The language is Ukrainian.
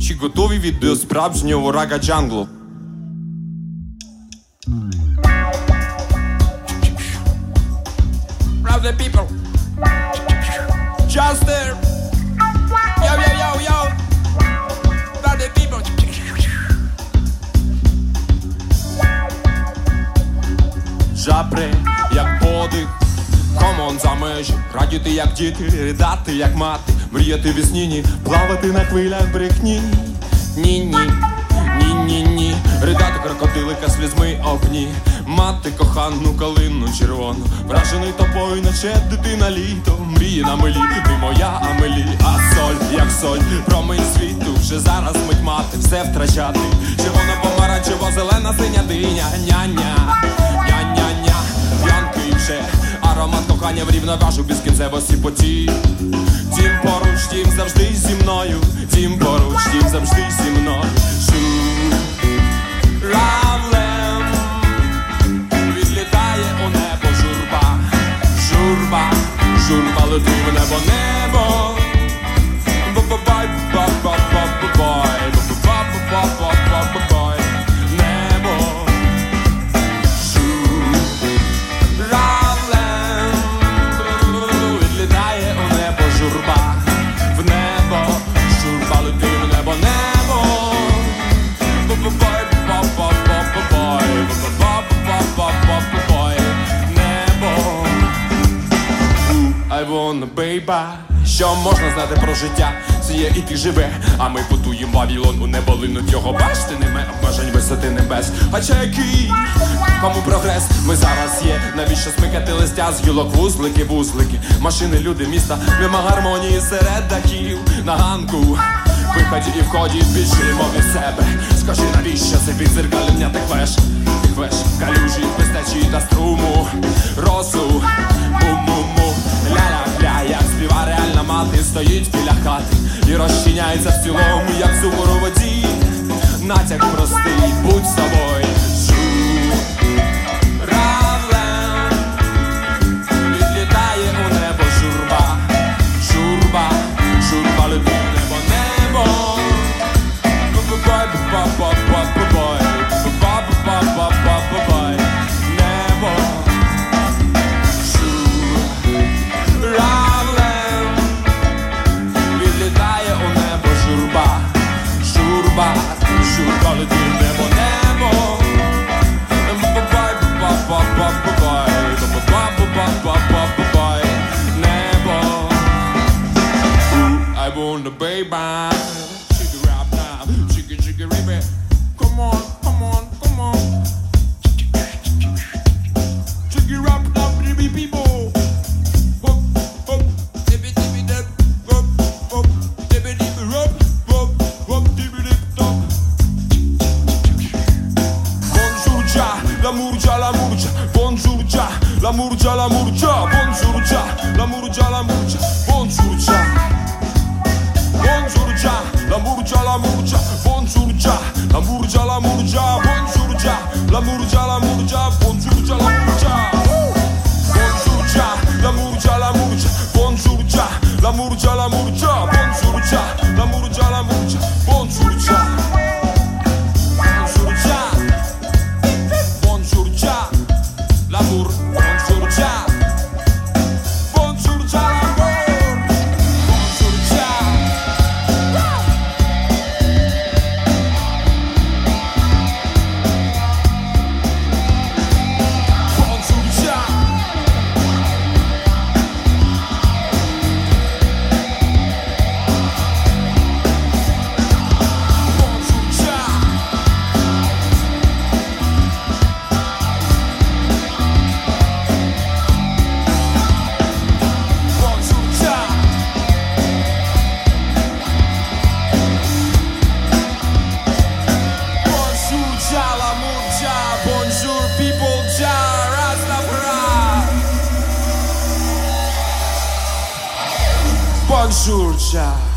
Чи готові від до справжнього рага джанглу? The people. Just there. Yo, yo, yo, yo. People. Жабри, як подих, комон за межі, радіти, як діти, ридати, як мати, мріяти в існіні, плавати на хвилях брехні. Ні-ні, ні-ні-ні, ридати крокодилика слізьми огні, мати кохану калину червону, вражений тобою, наче дитина літо, мріє на милі, ти моя Амелі, а соль, як соль, промень світу, вже зараз мить мати, все втрачати, червона помаранчево, зелена синя диня, ня-ня, ня-ня-ня, п'янки вже, аромат кохання в рівноважу без кінцевості поті. Тім поруч, тім завжди зі мною, тім поруч, тім завжди зі мною. I wanna baby Що можна знати про життя? Це є і ти живе, а ми будуємо Вавілон у небо линуть його башти неме обмежень висоти небес. Хоча який кому прогрес? Ми зараз є. Навіщо смикати листя з гілок вузлики, вузлики, машини, люди, міста, нема гармонії серед дахів на ганку. Виході і вході біжимо від себе. Скажи, навіщо це підзеркалення ти хвеш? Ти хвеш калюжі, без течії та струму, росу, стоїть біля хати і розчиняється в цілому, як цукор у воді. Натяк простий, будь собою. I want the baby. Chicken rap time, chicken chicken ribbit. Lamurca lamurca bonjurca Lamurca lamurca bonjurca Lamurca lamurca bonjurca Bonjurca lamurca lamurca. Bonjour.